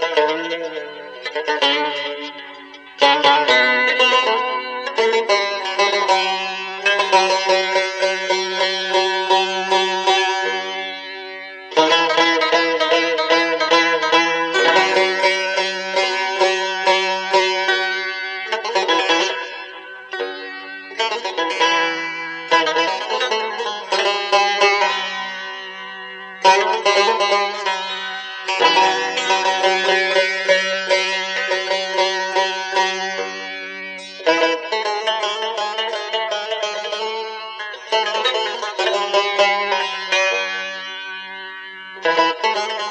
Thank you. thank